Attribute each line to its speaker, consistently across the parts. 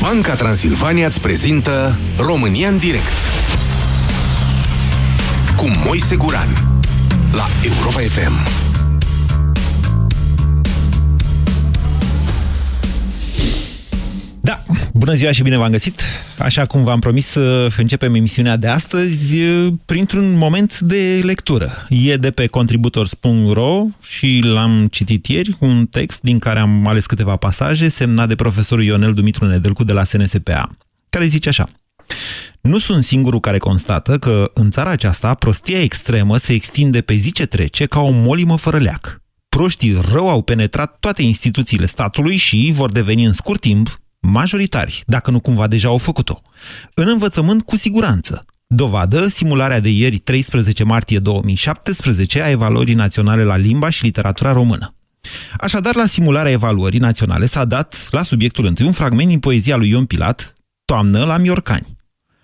Speaker 1: Banca Transilvania îți prezintă România în direct cu Moise Guran la Europa FM.
Speaker 2: Da, bună ziua și bine v-am găsit! Așa cum v-am promis, începem emisiunea de astăzi printr-un moment de lectură. E de pe contributors.ro și l-am citit ieri, un text din care am ales câteva pasaje, semnat de profesorul Ionel Dumitru Nedelcu de la SNSPA, care zice așa. Nu sunt singurul care constată că în țara aceasta prostia extremă se extinde pe zi ce trece ca o molimă fără leac. Proștii rău au penetrat toate instituțiile statului și vor deveni în scurt timp majoritari, dacă nu cumva deja au făcut-o. În învățământ, cu siguranță. Dovadă, simularea de ieri, 13 martie 2017, a evaluării naționale la limba și literatura română. Așadar, la simularea evaluării naționale s-a dat, la subiectul întâi, un fragment din poezia lui Ion Pilat, Toamnă la Miorcani.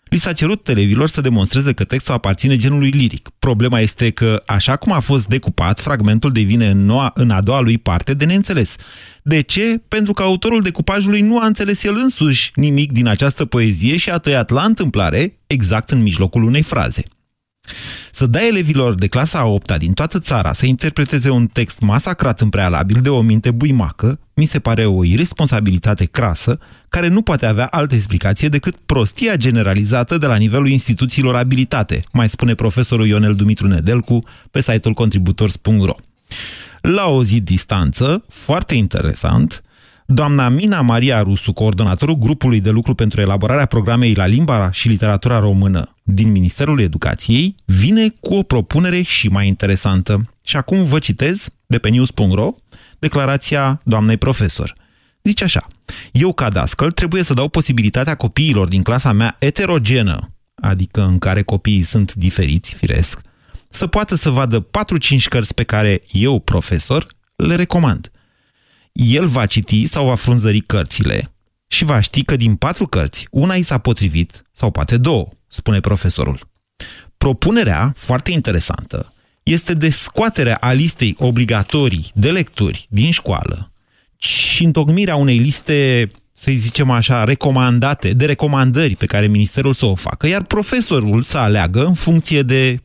Speaker 2: Li s-a cerut elevilor să demonstreze că textul aparține genului liric. Problema este că, așa cum a fost decupat, fragmentul devine în, noua, în a doua lui parte de neînțeles. De ce? Pentru că autorul decupajului nu a înțeles el însuși nimic din această poezie și a tăiat la întâmplare exact în mijlocul unei fraze. Să dai elevilor de clasa a 8 din toată țara să interpreteze un text masacrat în prealabil de o minte buimacă, mi se pare o irresponsabilitate crasă, care nu poate avea altă explicație decât prostia generalizată de la nivelul instituțiilor abilitate, mai spune profesorul Ionel Dumitru Nedelcu pe site-ul contributors.ro. La o zi distanță, foarte interesant, Doamna Mina Maria Rusu, coordonatorul grupului de lucru pentru elaborarea programei la limba și literatura română din Ministerul Educației, vine cu o propunere și mai interesantă. Și acum vă citez de pe news.ro declarația doamnei profesor. Zice așa, eu ca dascăl trebuie să dau posibilitatea copiilor din clasa mea eterogenă, adică în care copiii sunt diferiți, firesc, să poată să vadă 4-5 cărți pe care eu, profesor, le recomand el va citi sau va frunzări cărțile și va ști că din patru cărți, una i s-a potrivit sau poate două, spune profesorul. Propunerea, foarte interesantă, este de scoaterea a listei obligatorii de lecturi din școală și întocmirea unei liste, să zicem așa, recomandate, de recomandări pe care ministerul să o facă, iar profesorul să aleagă în funcție de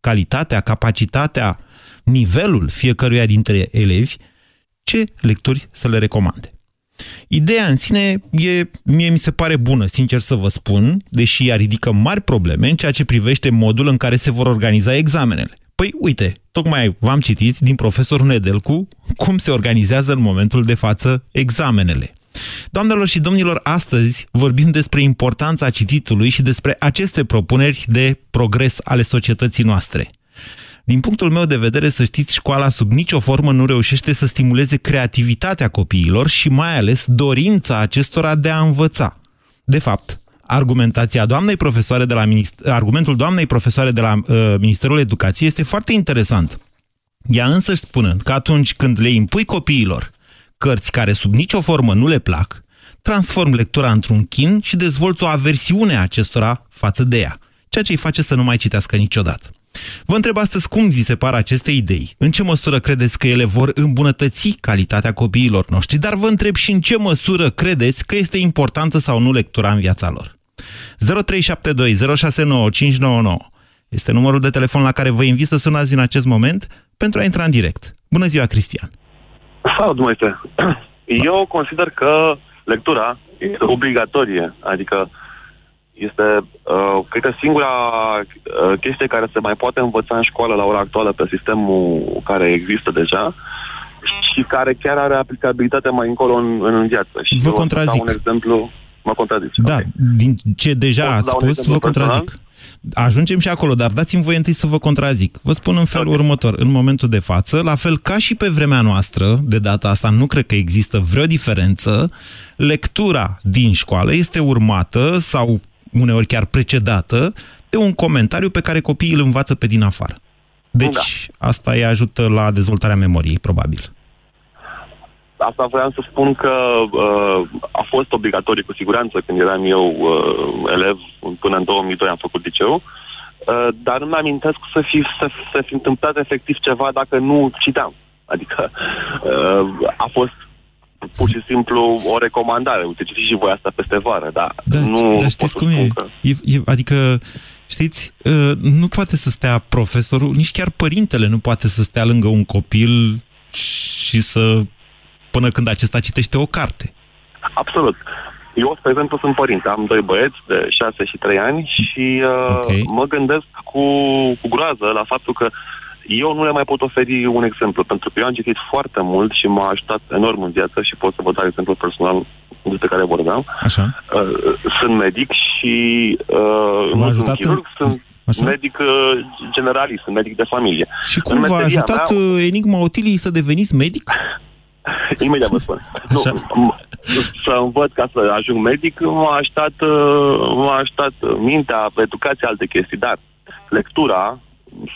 Speaker 2: calitatea, capacitatea, nivelul fiecăruia dintre elevi, ce lecturi să le recomande. Ideea în sine e, mie mi se pare bună, sincer să vă spun, deși ea ridică mari probleme în ceea ce privește modul în care se vor organiza examenele. Păi uite, tocmai v-am citit din profesorul Nedelcu cum se organizează în momentul de față examenele. Doamnelor și domnilor, astăzi vorbim despre importanța cititului și despre aceste propuneri de progres ale societății noastre. Din punctul meu de vedere, să știți, școala sub nicio formă nu reușește să stimuleze creativitatea copiilor și mai ales dorința acestora de a învăța. De fapt, argumentația doamnei profesoare de la argumentul doamnei profesoare de la uh, Ministerul Educației este foarte interesant. Ea însă spunând că atunci când le impui copiilor cărți care sub nicio formă nu le plac, transform lectura într-un chin și dezvolți o aversiune a acestora față de ea, ceea ce îi face să nu mai citească niciodată. Vă întreb astăzi cum vi se par aceste idei? În ce măsură credeți că ele vor îmbunătăți calitatea copiilor noștri? Dar vă întreb și în ce măsură credeți că este importantă sau nu lectura în viața lor? 0372 este numărul de telefon la care vă invit să sunați din acest moment pentru a intra în direct. Bună ziua, Cristian!
Speaker 3: Salut, Moise! Eu consider că lectura este obligatorie, adică este, uh, cred că, singura uh, chestie care se mai poate învăța în școală la ora actuală pe sistemul care există deja și care chiar are aplicabilitate mai încolo în, în viață. Și
Speaker 2: vă contrazic.
Speaker 3: un exemplu, mă contrazic.
Speaker 2: Da, okay. din ce deja Pot ați spus, vă contrazic. Personal? Ajungem și acolo, dar dați-mi voie întâi să vă contrazic. Vă spun în felul okay. următor. În momentul de față, la fel ca și pe vremea noastră, de data asta nu cred că există vreo diferență, lectura din școală este urmată sau uneori chiar precedată, de un comentariu pe care copiii îl învață pe din afară. Deci, da. asta îi ajută la dezvoltarea memoriei, probabil.
Speaker 3: Asta vreau să spun că uh, a fost obligatoriu cu siguranță când eram eu uh, elev, până în 2002 am făcut liceu, uh, dar nu mi-amintesc să fi, să, să fi întâmplat efectiv ceva dacă nu citeam. Adică uh, a fost pur și simplu o recomandare. Uite, citiți și voi asta peste vară, dar
Speaker 2: Da,
Speaker 3: nu
Speaker 2: dar știți
Speaker 3: pot
Speaker 2: cum
Speaker 3: să
Speaker 2: e?
Speaker 3: spun Că...
Speaker 2: e, e? Adică, știți, uh, nu poate să stea profesorul, nici chiar părintele nu poate să stea lângă un copil și să... până când acesta citește o carte.
Speaker 3: Absolut. Eu, spre exemplu, sunt părinte. Am doi băieți de 6 și 3 ani și uh,
Speaker 2: Ok.
Speaker 3: mă gândesc cu, cu groază la faptul că eu nu le mai pot oferi un exemplu, pentru că eu am citit foarte mult și m-a ajutat enorm în viață și pot să vă dau exemplu personal despre care vorbeam.
Speaker 2: Așa?
Speaker 3: Uh, sunt medic și uh,
Speaker 2: V-a
Speaker 3: nu
Speaker 2: ajutat
Speaker 3: sunt chirurg,
Speaker 2: în-
Speaker 3: sunt
Speaker 2: Așa?
Speaker 3: medic uh, generalist, sunt medic de familie.
Speaker 2: Și
Speaker 3: În
Speaker 2: cum v-a
Speaker 3: meseria
Speaker 2: ajutat
Speaker 3: mea-
Speaker 2: uh, Enigma Otilii să deveniți medic?
Speaker 3: Imediat vă spun. Nu,
Speaker 2: Așa.
Speaker 3: m- să învăț ca să ajung medic, m-a ajutat, uh, m-a ajutat mintea, educația, alte chestii, dar lectura,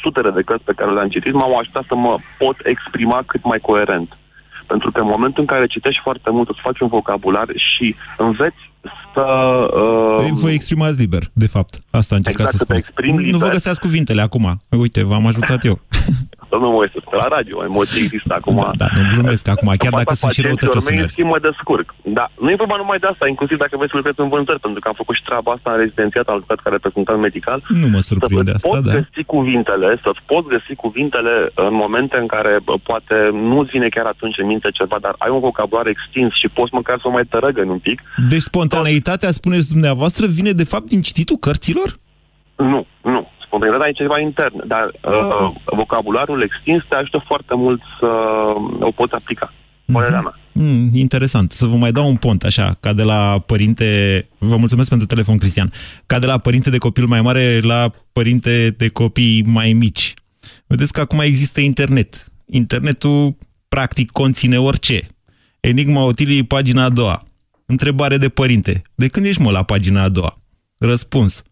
Speaker 3: sutele de cărți pe care le-am citit, m-au ajutat să mă pot exprima cât mai coerent. Pentru că în momentul în care citești foarte mult, îți faci un vocabular și înveți să... Uh,
Speaker 2: Vă exprimați liber, de fapt. Asta încercați
Speaker 3: Exact,
Speaker 2: să
Speaker 3: să te
Speaker 2: spuneți.
Speaker 3: exprimi
Speaker 2: Nu vă
Speaker 3: liber.
Speaker 2: găseați cuvintele acum. Uite, v-am ajutat eu.
Speaker 3: Domnul Moise, pe la radio, emoții există acum.
Speaker 2: Da, da, nu glumesc acum, chiar
Speaker 3: Fața
Speaker 2: dacă sunt și
Speaker 3: pacienților mei, în
Speaker 2: răutăciosumeri.
Speaker 3: schimb, mă descurc. Da, nu e vorba numai de asta, inclusiv dacă vreți să lucrezi în vânzări, pentru că am făcut și treaba asta în rezidențiat, am lucrat ca reprezentant medical.
Speaker 2: Nu mă
Speaker 3: Să
Speaker 2: surprinde
Speaker 3: îți
Speaker 2: asta,
Speaker 3: poți
Speaker 2: da.
Speaker 3: găsi cuvintele, să-ți poți găsi cuvintele în momente în care bă, poate nu-ți vine chiar atunci în minte ceva, dar ai un vocabular extins și poți măcar să o mai tărăgăni un pic.
Speaker 2: Deci spontaneitatea, spuneți dumneavoastră, vine de fapt din cititul cărților?
Speaker 3: Nu, nu. Spontaneitatea e ceva intern, dar uh, vocabularul extins te ajută foarte mult să o poți aplica. Părerea mea.
Speaker 2: Mm, interesant. Să vă mai dau un pont, așa, ca de la părinte... Vă mulțumesc pentru telefon, Cristian. Ca de la părinte de copil mai mare la părinte de copii mai mici. Vedeți că acum există internet. Internetul, practic, conține orice. Enigma Otilii, pagina a doua. Întrebare de părinte. De când ești, mă, la pagina a doua? Răspuns.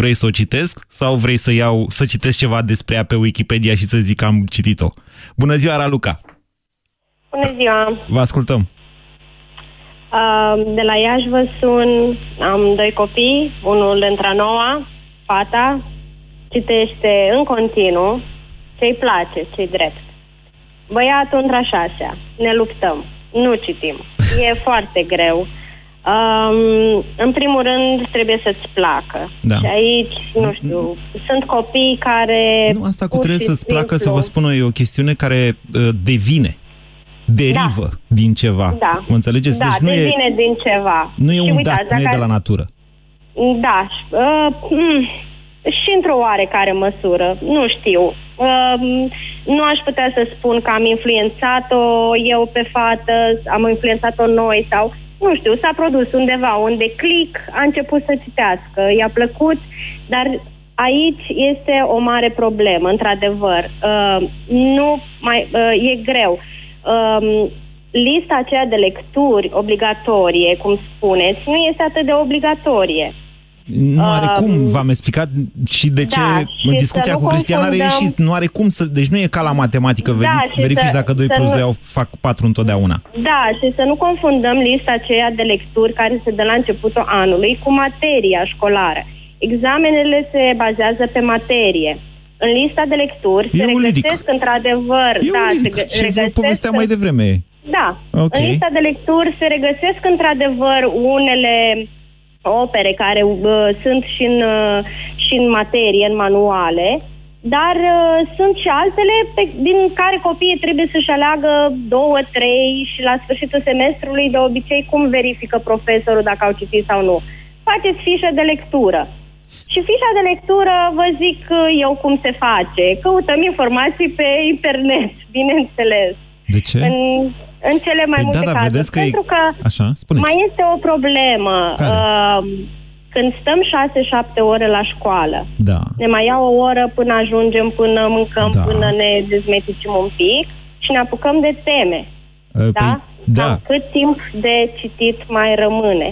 Speaker 2: Vrei să o citesc sau vrei să iau, să citesc ceva despre ea pe Wikipedia și să zic că am citit-o? Bună ziua, Raluca!
Speaker 4: Bună ziua!
Speaker 2: Vă ascultăm!
Speaker 4: Uh, De la Iași vă sun, am doi copii, unul între a noua, fata, citește în continuu ce-i place, ce-i drept. Băiatul între a șasea, ne luptăm, nu citim, e foarte greu. Um, în primul rând trebuie să-ți placă.
Speaker 2: Da.
Speaker 4: Și aici, nu știu, sunt copii care...
Speaker 2: Nu, asta cu
Speaker 4: pur
Speaker 2: trebuie
Speaker 4: și
Speaker 2: să-ți placă, să
Speaker 4: simplu-
Speaker 2: vă spun eu, e o chestiune care uh, devine, derivă din ceva.
Speaker 4: Da.
Speaker 2: Mă înțelegeți?
Speaker 4: Da,
Speaker 2: deci nu e,
Speaker 4: devine din ceva.
Speaker 2: nu e
Speaker 4: Și
Speaker 2: un
Speaker 4: uitați,
Speaker 2: dat, nu e
Speaker 4: dacă
Speaker 2: de la natură.
Speaker 4: Da, și, uh, mm, și într-o oarecare măsură, nu știu. Uh, nu aș putea să spun că am influențat-o eu pe fată, am influențat-o noi sau, nu știu, s-a produs undeva un declic, a început să citească, i-a plăcut, dar aici este o mare problemă, într-adevăr. Uh, nu mai, uh, e greu. Uh, lista aceea de lecturi obligatorie, cum spuneți, nu este atât de obligatorie.
Speaker 2: Nu are
Speaker 4: Um,
Speaker 2: cum, v-am explicat și de ce
Speaker 4: da,
Speaker 2: în
Speaker 4: și
Speaker 2: discuția
Speaker 4: să nu
Speaker 2: cu Cristian a
Speaker 4: confundăm-
Speaker 2: reieșit. Nu are cum să... Deci nu e ca la matematică,
Speaker 4: Da,
Speaker 2: veri-
Speaker 4: și
Speaker 2: verifici
Speaker 4: să-
Speaker 2: dacă 2
Speaker 4: să
Speaker 2: plus
Speaker 4: nu-
Speaker 2: 2 au, fac 4 întotdeauna.
Speaker 4: Da, și să nu confundăm lista aceea de lecturi care se dă la începutul anului cu materia școlară. Examenele se bazează pe materie. În lista de lecturi
Speaker 2: E
Speaker 4: se
Speaker 2: un liric.
Speaker 4: regăsesc într-adevăr...
Speaker 2: E
Speaker 4: da,
Speaker 2: un
Speaker 4: se
Speaker 2: liric.
Speaker 4: gă-
Speaker 2: Și vă
Speaker 4: regăsesc
Speaker 2: povestea
Speaker 4: în-
Speaker 2: mai devreme.
Speaker 4: Da.
Speaker 2: Ok.
Speaker 4: În lista de lecturi se regăsesc într-adevăr unele opere care uh, sunt și în, uh, și în materie, în manuale, dar uh, sunt și altele pe, din care copiii trebuie să-și aleagă două, trei și la sfârșitul semestrului de obicei cum verifică profesorul dacă au citit sau nu. Faceți fișă de lectură. Și fișa de lectură vă zic uh, eu cum se face. Căutăm informații pe internet, bineînțeles
Speaker 2: De ce?
Speaker 4: în, în cele mai
Speaker 2: Păi
Speaker 4: multe
Speaker 2: da, dar
Speaker 4: cazuri.
Speaker 2: vedeți că e-
Speaker 4: pentru că
Speaker 2: Așa, spuneți.
Speaker 4: mai este o problemă.
Speaker 2: Care?
Speaker 4: Uh, când stăm 6-7 ore la școală,
Speaker 2: Da.
Speaker 4: ne mai ia o oră până ajungem, până mâncăm,
Speaker 2: Da.
Speaker 4: până ne dezmeticim un pic și ne apucăm de teme.
Speaker 2: Uh,
Speaker 4: Da?
Speaker 2: Păi, da.
Speaker 4: Cam cât timp de citit mai rămâne?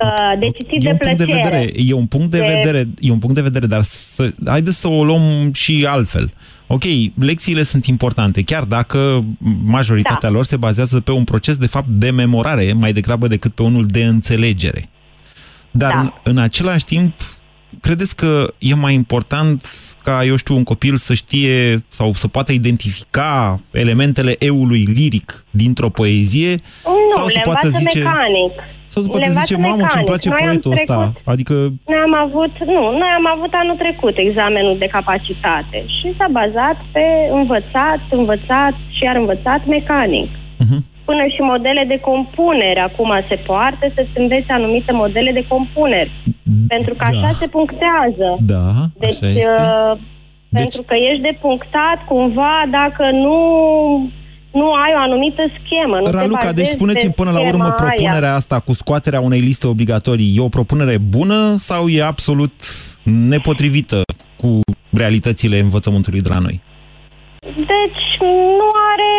Speaker 2: Mm,
Speaker 4: Uh, de citit
Speaker 2: e
Speaker 4: de
Speaker 2: un punct de
Speaker 4: plăcere.
Speaker 2: vedere, e un punct de,
Speaker 4: De-
Speaker 2: vedere, e un punct de vedere, dar să, haideți să o luăm și altfel. Ok, lecțiile sunt importante, chiar dacă majoritatea
Speaker 4: Da.
Speaker 2: lor se bazează pe un proces de fapt de memorare mai degrabă decât pe unul de înțelegere. Dar
Speaker 4: Da.
Speaker 2: în, în același timp credeți că e mai important ca, eu știu, un copil să știe sau să poată identifica elementele eului liric dintr-o poezie?
Speaker 4: Nu,
Speaker 2: sau
Speaker 4: le
Speaker 2: să poată zice,
Speaker 4: mecanic.
Speaker 2: Sau să
Speaker 4: Le
Speaker 2: poate
Speaker 4: învață
Speaker 2: zice, mamă, ce-mi
Speaker 4: mecanic.
Speaker 2: place
Speaker 4: Noi am
Speaker 2: poetul ăsta.
Speaker 4: trecut-
Speaker 2: Adică,
Speaker 4: Noi am avut, nu, noi am avut anul trecut examenul de capacitate și s-a bazat pe învățat, învățat și iar învățat mecanic.
Speaker 2: uh-huh.
Speaker 4: Până și modele de compunere acum se poartă să-ți înveți anumite modele de compuneri. Pentru că așa
Speaker 2: da.
Speaker 4: se punctează.
Speaker 2: Da,
Speaker 4: Deci,
Speaker 2: așa este.
Speaker 4: uh,
Speaker 2: Deci-
Speaker 4: pentru că ești depunctat cumva dacă nu, nu ai o anumită schemă. Nu te
Speaker 2: Raluca, deci
Speaker 4: bazezi
Speaker 2: spuneți-mi
Speaker 4: pe
Speaker 2: până la urmă
Speaker 4: schema
Speaker 2: propunerea
Speaker 4: aia.
Speaker 2: asta cu scoaterea unei liste obligatorii e o propunere bună sau e absolut nepotrivită cu realitățile învățământului de la noi?
Speaker 4: Deci nu are,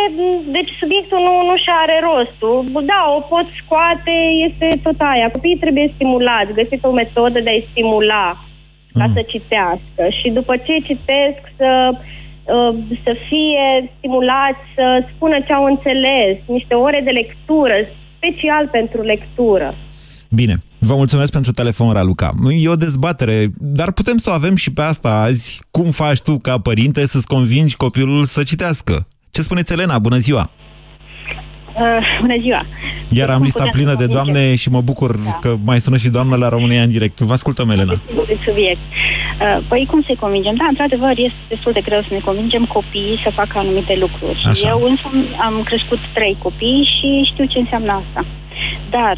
Speaker 4: deci subiectul nu, nu și are rostul. Da, o pot scoate, este tot aia. Copiii trebuie stimulați, găsiți o metodă de a-i stimula ca
Speaker 2: Mm.
Speaker 4: să citească și după ce citesc să, uh, să fie stimulați să spună ce au înțeles, niște ore de lectură, special pentru lectură.
Speaker 2: Bine, vă mulțumesc pentru telefon, Raluca. E o dezbatere, dar putem să o avem și pe asta azi. Cum faci tu, ca părinte, să-ți convingi copilul să citească? Ce spuneți, Elena? Bună ziua!
Speaker 5: Uh, bună ziua!
Speaker 2: Iar am
Speaker 5: Cum
Speaker 2: lista
Speaker 5: putem
Speaker 2: plină
Speaker 5: să
Speaker 2: de
Speaker 5: convingem?
Speaker 2: doamne și mă bucur
Speaker 5: Da.
Speaker 2: că mai sună și doamna la România în direct. Vă ascultăm, Elena.
Speaker 5: de subiect. Uh, Păi cum să-i convingem? Da, într-adevăr, este destul de greu să ne convingem copiii să facă anumite lucruri.
Speaker 2: Așa.
Speaker 5: Eu însă am crescut trei copii și știu ce înseamnă asta. Dar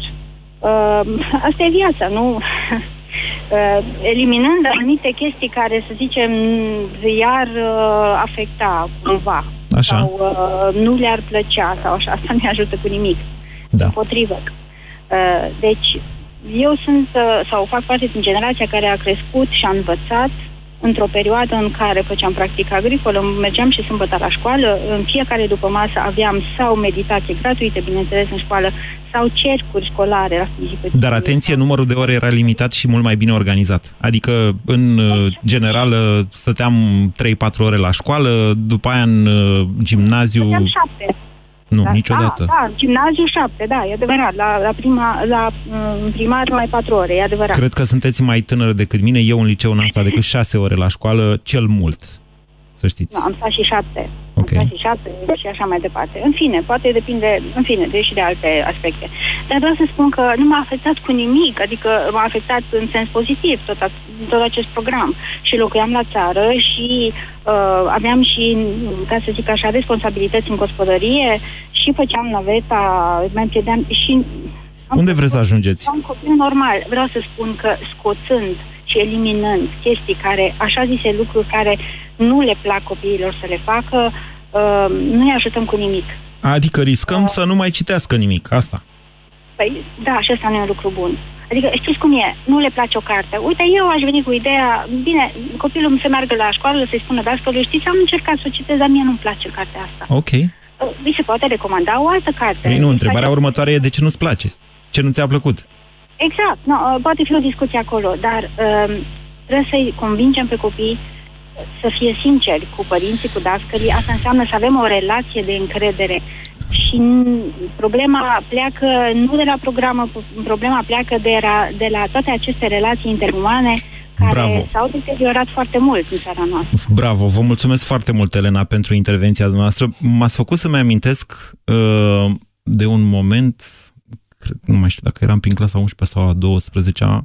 Speaker 5: uh, asta e viața, nu? Uh, eliminând anumite chestii care, să zicem, i-ar uh, afecta cumva
Speaker 2: Așa.
Speaker 5: sau uh, nu le-ar plăcea sau așa, asta nu ajută cu nimic.
Speaker 2: Da.
Speaker 5: Împotrivă. Uh, Deci, eu sunt uh, sau fac parte din generația care a crescut și a învățat într-o perioadă în care făceam practică agricolă, mergeam și sâmbătă la școală, în fiecare după masă aveam sau meditație gratuită, bineînțeles, în școală, sau cercuri școlare la fizică.
Speaker 2: Dar atenție, numărul de ore era limitat și mult mai bine organizat. Adică, în uh, general, uh, stăteam 3-4 ore la școală, după aia în uh, gimnaziu...
Speaker 5: Aveam șapte.
Speaker 2: Nu,
Speaker 5: Da,
Speaker 2: niciodată.
Speaker 5: Da, da, gimnaziu șapte, da, e adevărat. La, la, prima, la mm, primar mai patru ore, e adevărat.
Speaker 2: Cred că sunteți mai tânără decât mine. Eu în liceu n-am stat decât 6 ore la școală, cel mult. Să știți.
Speaker 5: Nu, am stat și șapte.
Speaker 2: Ok.
Speaker 5: Am stat și șapte și așa mai departe. În fine, poate depinde, în fine, de și de alte aspecte. Dar vreau să spun că nu m-a afectat cu nimic, adică m-a afectat în sens pozitiv tot, a, tot acest program. Și locuiam la țară și uh, aveam și, ca să zic așa, responsabilități în gospodărie și făceam naveta, mai împiedeam și... am
Speaker 2: Unde vreți să
Speaker 5: făcut-
Speaker 2: ajungeți?
Speaker 5: ca un copil normal. Vreau să spun că scoțând și eliminând chestii care, așa zise, lucruri care nu le plac copiilor să le facă, uh, nu îi ajutăm cu nimic.
Speaker 2: Adică riscăm să nu mai citească nimic. Asta.
Speaker 5: Păi, da, și asta nu e un lucru bun. Adică, știți cum e? Nu le place o carte. Uite, eu aș veni cu ideea, bine, copilul să meargă la școală, să-i spună dascălui, știți, am încercat să o citesc, dar mie nu-mi place cartea asta.
Speaker 2: Ok.
Speaker 5: Uh, Vi se poate recomanda o altă carte.
Speaker 2: Ei, nu,
Speaker 5: Vi
Speaker 2: întrebarea
Speaker 5: face-
Speaker 2: următoare e de ce nu-ți place? Ce nu ți-a plăcut?
Speaker 5: Exact, no, uh, poate fi o discuție acolo, dar um, trebuie să-i convingem pe copii să fie sinceri cu părinții, cu dascării. Asta înseamnă să avem o relație de încredere. Și n- problema pleacă nu de la programă, problema pleacă de la, de la toate aceste relații interumane care
Speaker 2: Bravo.
Speaker 5: s-au deteriorat foarte mult în țara noastră.
Speaker 2: Bravo, vă mulțumesc foarte mult, Elena, pentru intervenția dumneavoastră. M-ați făcut să-mi amintesc uh, de un moment, cred, nu mai știu dacă eram prin clasa 11 sau a 12 -a,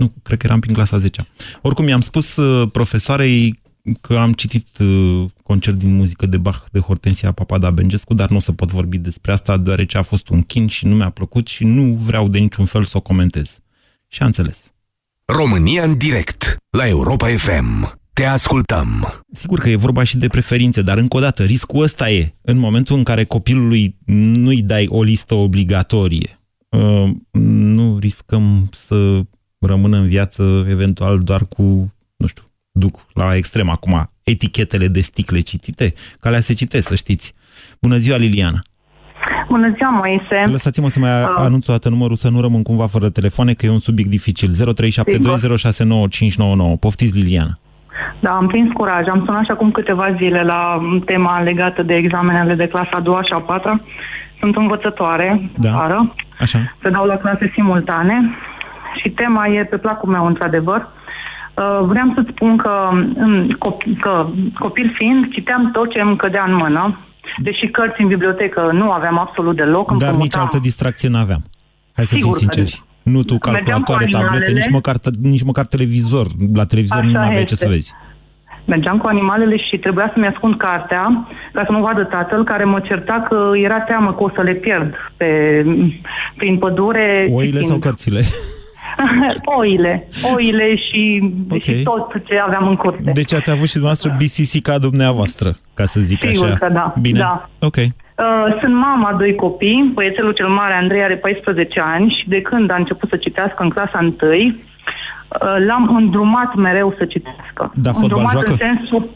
Speaker 2: nu, cred că eram prin clasa 10 -a. Oricum, i-am spus uh, profesoarei că am citit uh, concert din muzică de Bach de Hortensia Papada Bengescu, dar nu o să pot vorbi despre asta, deoarece a fost un chin și nu mi-a plăcut și nu vreau de niciun fel să o comentez. Și a înțeles.
Speaker 1: România în direct la Europa FM. Te ascultăm.
Speaker 2: Sigur că e vorba și de preferințe, dar încă o dată, riscul ăsta e. În momentul în care copilului nu-i dai o listă obligatorie, uh, nu riscăm să rămână în viață eventual doar cu, nu știu, duc la extrem acum, etichetele de sticle citite, că alea se citesc, să știți. Bună ziua, Liliana!
Speaker 6: Bună ziua, Moise.
Speaker 2: Lăsați-mă să mai
Speaker 6: Ah.
Speaker 2: anunț o dată numărul, să nu rămân cumva fără telefoane, că e un subiect dificil. 0372069599. Poftiți, Liliana!
Speaker 6: Da, am prins curaj. Am sunat și acum câteva zile la tema legată de examenele de clasa a doua și a patra. Sunt învățătoare,
Speaker 2: Da.
Speaker 6: vară,
Speaker 2: Așa.
Speaker 6: se dau la clase simultane și tema e pe placul meu, într-adevăr. Uh, vreau să-ți spun că, um, copil, că copil fiind, citeam tot ce îmi cădea în mână, deși cărți în bibliotecă nu aveam absolut deloc.
Speaker 2: Dar nici altă distracție nu aveam. Hai să
Speaker 6: Sigur
Speaker 2: fim sinceri. Nu tu calculatoare, tablete, nici măcar, nici măcar televizor. La televizor
Speaker 6: Așa
Speaker 2: nu aveai
Speaker 6: este.
Speaker 2: ce să vezi.
Speaker 6: Mergeam cu animalele și trebuia să-mi ascund cartea ca să nu vadă tatăl care mă certa că era teamă că o să le pierd pe, prin pădure.
Speaker 2: Oile
Speaker 6: citind.
Speaker 2: sau cărțile?
Speaker 6: oile. Oile și,
Speaker 2: Ok.
Speaker 6: și tot ce aveam în curte.
Speaker 2: Deci ați avut și dumneavoastră BCC ca dumneavoastră, ca să zic
Speaker 6: Sigur
Speaker 2: așa.
Speaker 6: că da,
Speaker 2: Bine?
Speaker 6: da.
Speaker 2: Ok.
Speaker 6: Uh, sunt mama a doi copii, băiețelul cel mare, Andrei, are 14 ani și de când a început să citească în clasa 1, uh, l-am îndrumat mereu să citească.
Speaker 2: Da, fotbal
Speaker 6: îndrumat
Speaker 2: joacă?
Speaker 6: în sensul...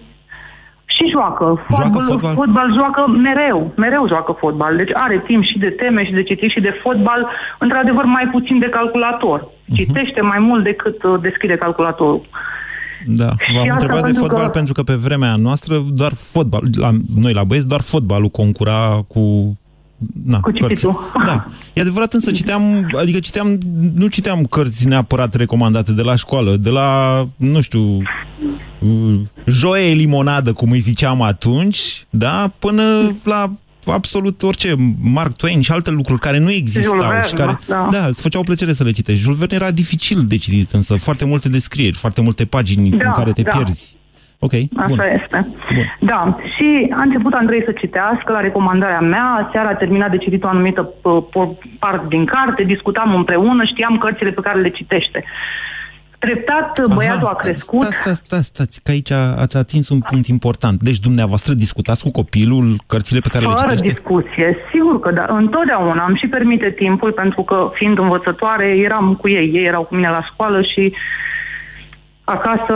Speaker 6: Și joacă.
Speaker 2: Joacă
Speaker 6: Fotbal,
Speaker 2: fotbal?
Speaker 6: fotbal joacă mereu, mereu joacă fotbal. Deci are timp și de teme și de citit și de fotbal, într-adevăr mai puțin de calculator.
Speaker 2: Mhm.
Speaker 6: Citește mai mult decât uh, deschide calculatorul.
Speaker 2: Da,
Speaker 6: Și
Speaker 2: v-am
Speaker 6: asta
Speaker 2: întrebat de
Speaker 6: pentru
Speaker 2: fotbal
Speaker 6: că-
Speaker 2: pentru că pe vremea noastră doar fotbal, la, noi la băieți doar fotbalul concura cu na,
Speaker 6: Cu
Speaker 2: cărți.
Speaker 6: cititul.
Speaker 2: Da. E adevărat însă citeam, adică citeam, nu citeam cărți neapărat recomandate de la școală, de la, nu știu, uh, joie limonadă, cum îi ziceam atunci, da, până la absolut orice, Mark Twain și alte lucruri care nu existau
Speaker 6: Jules
Speaker 2: și
Speaker 6: Verne,
Speaker 2: care,
Speaker 6: da.
Speaker 2: da, îți făceau plăcere să le citești. Jules Verne era dificil de citit, însă foarte multe descrieri, foarte multe pagini
Speaker 6: Da,
Speaker 2: în care te
Speaker 6: da.
Speaker 2: pierzi. Ok,
Speaker 6: Așa
Speaker 2: bun.
Speaker 6: este.
Speaker 2: Bun.
Speaker 6: Da, și a început Andrei să citească la recomandarea mea, seara a terminat de citit o anumită p- p- parte din carte, discutam împreună, știam cărțile pe care le citește. Treptat, băiatul a crescut.
Speaker 2: Stați, stați, stați, stați, că aici ați atins un punct important. Deci dumneavoastră discutați cu copilul cărțile pe care le
Speaker 6: Fără
Speaker 2: citește?
Speaker 6: discuție, sigur că da. Întotdeauna am și permite timpul, pentru că fiind învățătoare, eram cu ei. Ei erau cu mine la școală și acasă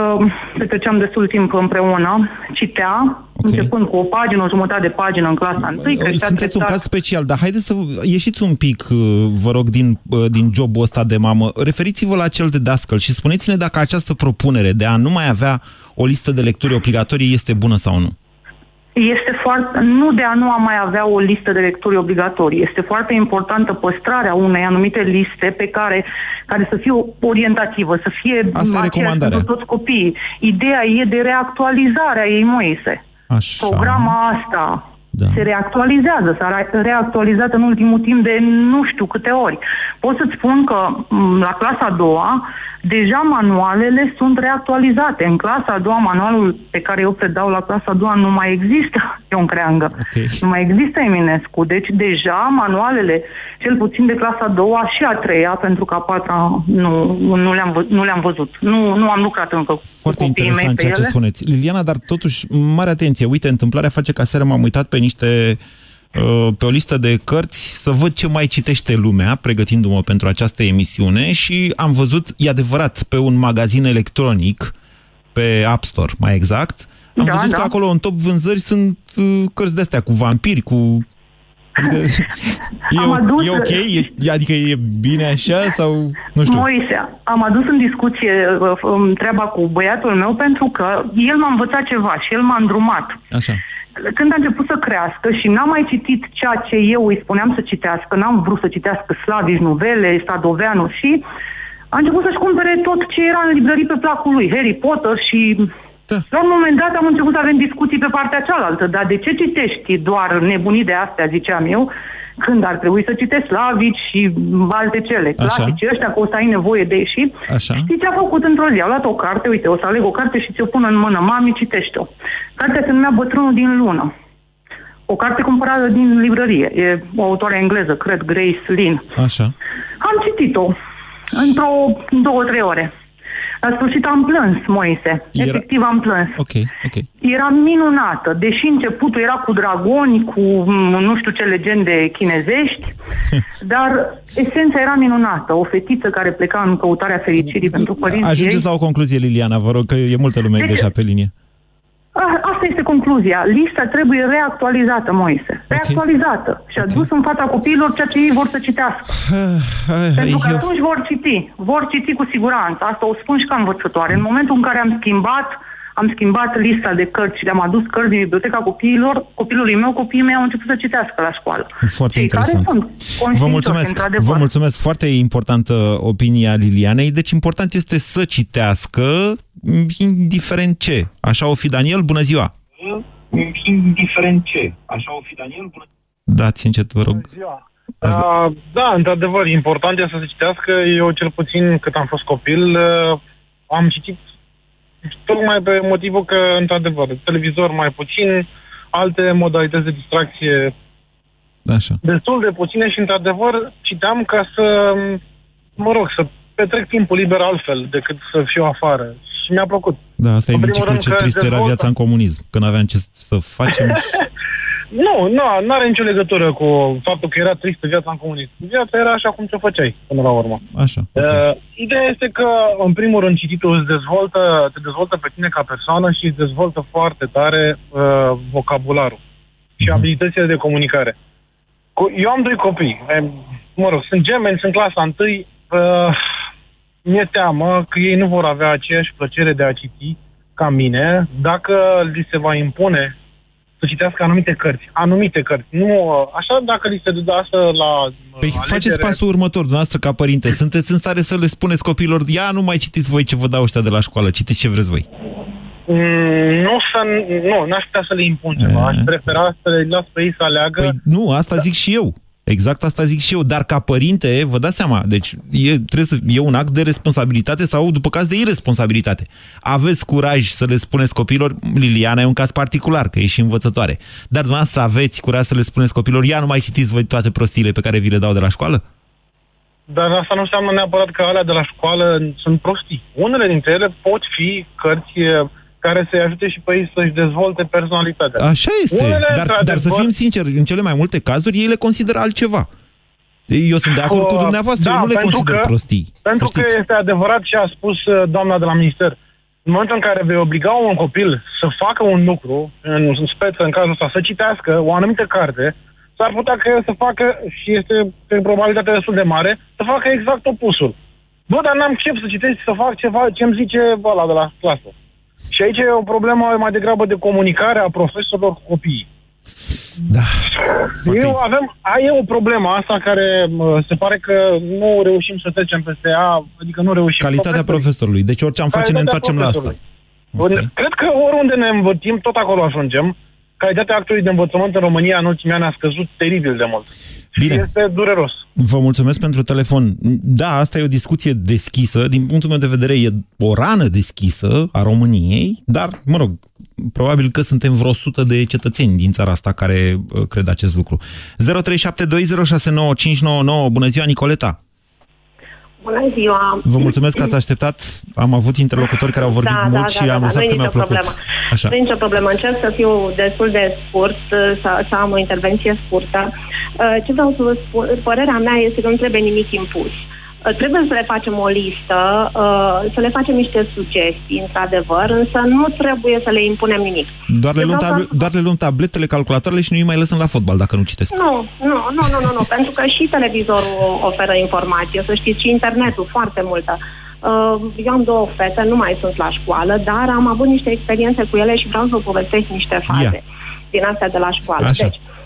Speaker 6: petreceam destul timp împreună. Citea,
Speaker 2: Ok.
Speaker 6: începând cu o pagină, o jumătate de pagină în clasa întâi. creștea
Speaker 2: Sunteți un
Speaker 6: treptat.
Speaker 2: caz special, dar haideți să ieșiți un pic, uh, vă rog, din, uh, din jobul ăsta de mamă. Referiți-vă la cel de dascăl și spuneți-ne dacă această propunere de a nu mai avea o listă de lecturi obligatorii este bună sau nu.
Speaker 6: Este foarte, nu de a nu a mai avea o listă de lecturi obligatorii. Este foarte importantă păstrarea unei anumite liste pe care, care să fie orientativă, să fie
Speaker 2: Asta e
Speaker 6: aceeași
Speaker 2: recomandarea.
Speaker 6: pentru toți copiii. Ideea e de reactualizarea ei, Moise.
Speaker 2: Așa.
Speaker 6: Programa asta
Speaker 2: Da.
Speaker 6: se reactualizează, s-a re- reactualizat în ultimul timp de nu știu câte ori. Pot să-ți spun că m, la clasa a doua, deja manualele sunt reactualizate. În clasa a doua, manualul pe care eu predau la clasa a doua nu mai există, Ion Creangă.
Speaker 2: Ok.
Speaker 6: Nu mai există Eminescu. Deci deja manualele, cel puțin de clasa a doua și a treia, pentru că a patra nu, nu, le-am, vă- nu le-am văzut. Nu, nu am lucrat încă cu
Speaker 2: Foarte
Speaker 6: copiii mei
Speaker 2: interesant
Speaker 6: pe
Speaker 2: ceea ce
Speaker 6: ele.
Speaker 2: spuneți. Liliana, dar totuși, mare atenție. Uite, întâmplarea face ca seară m-am uitat pe niște uh, pe o listă de cărți să văd ce mai citește lumea, pregătindu-mă pentru această emisiune și am văzut, e adevărat, pe un magazin electronic, pe App Store, mai exact, am
Speaker 6: Da,
Speaker 2: văzut
Speaker 6: da.
Speaker 2: că acolo în top vânzări sunt uh, cărți de-astea cu vampiri, cu... Adică, e,
Speaker 6: Am
Speaker 2: o-
Speaker 6: adus-
Speaker 2: e ok? E, adică e bine așa sau... Nu știu.
Speaker 6: Moise, am adus în discuție uh, um, treaba cu băiatul meu pentru că el m-a învățat ceva și el m-a îndrumat.
Speaker 2: Așa.
Speaker 6: Când a început să crească și n-am mai citit ceea ce eu îi spuneam să citească, n-am vrut să citească Slavici, novele, Stadoveanu și a început să-și cumpere tot ce era în librării pe placul lui, Harry Potter și...
Speaker 2: Da.
Speaker 6: La un moment dat am început să avem discuții pe partea cealaltă, dar de ce citești doar nebunii de astea, ziceam eu, când ar trebui să citești Slavici și alte cele,
Speaker 2: Așa.
Speaker 6: clasici ăștia, că o să ai nevoie de și...
Speaker 2: Așa.
Speaker 6: Știi ce a făcut într-o zi? A luat o carte, uite, o să aleg o carte și ți-o pun în mână. Mami, citește-o. Cartea se numea Bătrânul din lună. O carte cumpărată din librărie. E o autoare engleză, cred, Grace Lynn.
Speaker 2: Așa.
Speaker 6: Am citit-o într-o două, trei ore. La sfârșit am plâns, Moise.
Speaker 2: Era-
Speaker 6: Efectiv am plâns.
Speaker 2: Ok, ok.
Speaker 6: Era minunată, deși începutul era cu dragoni, cu m, nu știu ce legende chinezești, dar esența era minunată. O fetiță care pleca în căutarea fericirii pentru părinții
Speaker 2: Ajungeți
Speaker 6: ei.
Speaker 2: la o concluzie, Liliana, vă rog, că e multă lume
Speaker 6: Deci-
Speaker 2: deja pe linie.
Speaker 6: A- Asta este concluzia. Lista trebuie reactualizată, Moise. Reactualizată. Și adus în fața copiilor ceea ce ei vor să citească. Pentru că
Speaker 2: Eu-
Speaker 6: atunci vor citi. Vor citi cu siguranță. Asta o spun și ca învățătoare. În momentul în care am schimbat am schimbat lista de cărți și le-am adus cărți din biblioteca copiilor, copilului meu, copiii mei au început să citească la școală.
Speaker 2: Foarte
Speaker 6: Cei
Speaker 2: interesant.
Speaker 6: Care sunt
Speaker 2: Vă mulțumesc. Vă mulțumesc. Foarte importantă opinia Lilianei. Deci important este să citească indiferent ce. Așa o fi Daniel, bună ziua!
Speaker 7: Indiferent ce. Așa o fi Daniel, bună
Speaker 2: Dați încet, vă rog.
Speaker 7: Bună ziua. Uh, da, într-adevăr, important este să se citească. Eu, cel puțin, cât am fost copil, uh, am citit tocmai pe motivul că, într-adevăr, televizor mai puțin, alte modalități de distracție
Speaker 2: Așa.
Speaker 7: destul de puține și, într-adevăr, citeam ca să, mă rog, să petrec timpul liber altfel decât să fiu afară. Și mi-a plăcut.
Speaker 2: Da, asta
Speaker 7: În
Speaker 2: e din
Speaker 7: primul
Speaker 2: ciclu
Speaker 7: rând
Speaker 2: ce
Speaker 7: că
Speaker 2: trist era
Speaker 7: dezvoltă-
Speaker 2: viața în comunism, când aveam ce să facem.
Speaker 7: Nu, nu, nu are nicio legătură cu faptul că era tristă viața în comunism. Viața era așa cum ți-o făceai, până la urmă.
Speaker 2: Așa.
Speaker 7: Uh, ideea este că, în primul rând, cititul îți dezvoltă, te dezvoltă pe tine ca persoană și îți dezvoltă foarte tare uh, vocabularul și
Speaker 2: Mhm.
Speaker 7: abilitățile de comunicare. Cu- Eu am doi copii. Eh, Mă rog, sunt gemeni, sunt clasa întâi. Uh, mi-e teamă că ei nu vor avea aceeași plăcere de a citi ca mine dacă li se va impune să citească anumite cărți. Anumite cărți. Nu, uh, așa dacă li se dă asta la uh,
Speaker 2: Păi
Speaker 7: alegere-
Speaker 2: faceți pasul următor, dumneavoastră ca părinte. Sunteți în stare să le spuneți copiilor, ia nu mai citiți voi ce vă dau ăștia de la școală, citiți ce vreți voi.
Speaker 7: Mm, nu, să, nu, n-aș putea să le impun ceva. Aș prefera să le las pe ei să aleagă.
Speaker 2: Păi nu, asta zic și eu. Exact asta zic și eu, dar ca părinte, vă dați seama, deci e, trebuie să e un act de responsabilitate sau, după caz, de irresponsabilitate. Aveți curaj să le spuneți copiilor, Liliana e un caz particular, că e și învățătoare, dar dumneavoastră aveți curaj să le spuneți copiilor, ia nu mai citiți voi toate prostiile pe care vi le dau de la școală?
Speaker 7: Dar asta nu înseamnă neapărat că alea de la școală sunt prostii. Unele dintre ele pot fi cărți eh, care să-i ajute și pe ei să-și dezvolte personalitatea.
Speaker 2: Așa este,
Speaker 7: Unele,
Speaker 2: dar, dar să
Speaker 7: într-adevăr,
Speaker 2: fim sinceri, în cele mai multe cazuri, ei le consideră altceva. Eu sunt de acord cu
Speaker 7: Uh,
Speaker 2: dumneavoastră,
Speaker 7: da,
Speaker 2: eu nu le
Speaker 7: pentru
Speaker 2: consider
Speaker 7: că-
Speaker 2: prostii.
Speaker 7: Pentru
Speaker 2: să
Speaker 7: că
Speaker 2: știți.
Speaker 7: este adevărat ce a spus uh, doamna de la minister. În momentul în care vei obliga un copil să facă un lucru, în, în speță în cazul ăsta, să citească o anumită carte, s-ar putea că el să facă, și este pe probabilitate destul de mare, să facă exact opusul. Bă, dar n-am chef să citesc și să fac ceva ce îmi zice ăla de la clasă. Și aici e o problemă mai degrabă de comunicare a profesorilor cu copiii.
Speaker 2: Da.
Speaker 7: Eu avem, a, e o problemă asta care mă, se pare că nu reușim să trecem peste ea, adică nu reușim.
Speaker 2: Calitatea profesorului. Deci orice am face, ne
Speaker 7: Calitatea
Speaker 2: întoarcem la asta.
Speaker 7: profesorului. Cred că oriunde ne învățim, tot acolo ajungem. Calitatea actului de învățământ în România în ultimii ani a scăzut teribil de mult.
Speaker 2: Bine.
Speaker 7: Și este dureros.
Speaker 2: Vă mulțumesc pentru telefon. Da, asta e o discuție deschisă. Din punctul meu de vedere, e o rană deschisă a României, dar, mă rog, probabil că suntem vreo sută de cetățeni din țara asta care uh, cred acest lucru. 0372069599. Bună ziua, Nicoleta!
Speaker 8: Bună ziua!
Speaker 2: Vă mulțumesc că ați așteptat. Am avut interlocutori care au vorbit
Speaker 8: da,
Speaker 2: mult
Speaker 8: da,
Speaker 2: și
Speaker 8: da,
Speaker 2: am
Speaker 8: da,
Speaker 2: lăsat
Speaker 8: nu e
Speaker 2: că mi-a
Speaker 8: nicio
Speaker 2: plăcut.
Speaker 8: problemă.
Speaker 2: Așa.
Speaker 8: Nu e nicio problemă. Încerc să fiu destul de scurt, să, să am o intervenție scurtă. Uh, Ce vreau să vă spun, părerea mea este că nu trebuie nimic impus. Uh, Trebuie să le facem o listă, uh, să le facem niște sugestii, într-adevăr, însă nu trebuie să le impunem nimic.
Speaker 2: Doar le,
Speaker 8: Eu
Speaker 2: luăm
Speaker 8: vreau
Speaker 2: tabl-
Speaker 8: să-
Speaker 2: doar le luăm tabletele, calculatoarele și nu îi mai lăsăm la fotbal dacă nu citesc.
Speaker 8: Nu, nu, nu, nu, nu, nu, pentru că și televizorul oferă informație, să știți, și internetul, foarte multă. Uh, Eu am două fete, nu mai sunt la școală, dar am avut niște experiențe cu ele și vreau să vă povestesc niște faze din astea de la școală.
Speaker 2: Așa.
Speaker 8: Deci, uh,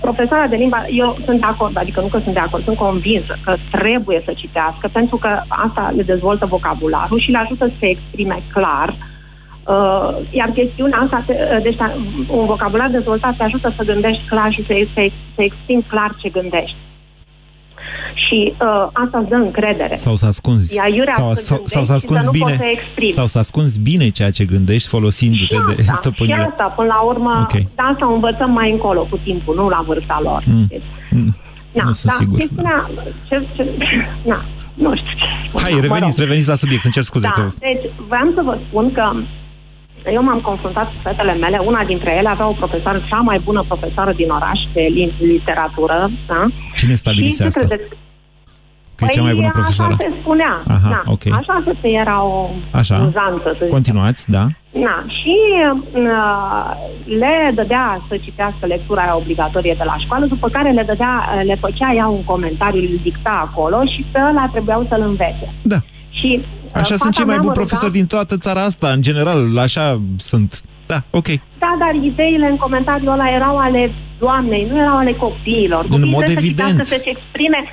Speaker 8: profesoara de limba, eu sunt de acord, adică nu că sunt de acord, sunt convinsă că trebuie să citească, pentru că asta le dezvoltă vocabularul și le ajută să se exprime clar. Uh, iar chestiunea asta, te, uh, deci a- un vocabular dezvoltat te ajută să gândești clar și să, să, să exprimi clar ce gândești. Și uh, asta îți dă încredere.
Speaker 2: Sau să ascunzi.
Speaker 8: E aiurea
Speaker 2: sau,
Speaker 8: să
Speaker 2: sau,
Speaker 8: gândești
Speaker 2: sau să
Speaker 8: și
Speaker 2: ascunzi
Speaker 8: să nu
Speaker 2: bine.
Speaker 8: poți să exprimi.
Speaker 2: Sau să ascunzi bine ceea ce gândești folosindu-te
Speaker 8: și
Speaker 2: de
Speaker 8: asta, și
Speaker 2: stăpânire.
Speaker 8: asta, până la urmă,
Speaker 2: Ok.
Speaker 8: da, asta o învățăm mai încolo cu timpul, nu la vârsta lor.
Speaker 2: Mm.
Speaker 8: Deci,
Speaker 2: Mm.
Speaker 8: Na,
Speaker 2: Nu sunt
Speaker 8: da,
Speaker 2: sigur.
Speaker 8: chestiunea, ce, ce, na, nu știu ce spun,
Speaker 2: Hai,
Speaker 8: da, mă
Speaker 2: reveniți,
Speaker 8: rog.
Speaker 2: reveniți la subiect, îmi cer scuze
Speaker 8: Da,
Speaker 2: că...
Speaker 8: deci vreau să vă spun că eu m-am confruntat cu fetele mele, una dintre ele avea o profesoară, cea mai bună profesoară din oraș de lim- literatură, da?
Speaker 2: Cine
Speaker 8: Și
Speaker 2: stabilise
Speaker 8: ce
Speaker 2: asta?
Speaker 8: credeți?
Speaker 2: Că e cea mai bună
Speaker 8: Păi,
Speaker 2: profesoară?
Speaker 8: Așa se spunea.
Speaker 2: Aha,
Speaker 8: da.
Speaker 2: ok.
Speaker 8: Așa se era o
Speaker 2: Așa.
Speaker 8: uzanță, să zicem.
Speaker 2: Continuați, da?
Speaker 8: Na, și uh, le dădea să citească lectura aia obligatorie de la școală, după care le, dădea, le făcea ea un comentariu, îl dicta acolo și pe ăla trebuiau să-l învețe.
Speaker 2: Da.
Speaker 8: Și
Speaker 2: Așa sunt cei mai buni profesori din toată țara asta, în general, așa sunt. Da, ok.
Speaker 8: Da, dar ideile în comentariul ăla erau ale doamnei, nu erau ale copiilor.
Speaker 2: În mod evident.
Speaker 8: Să se exprime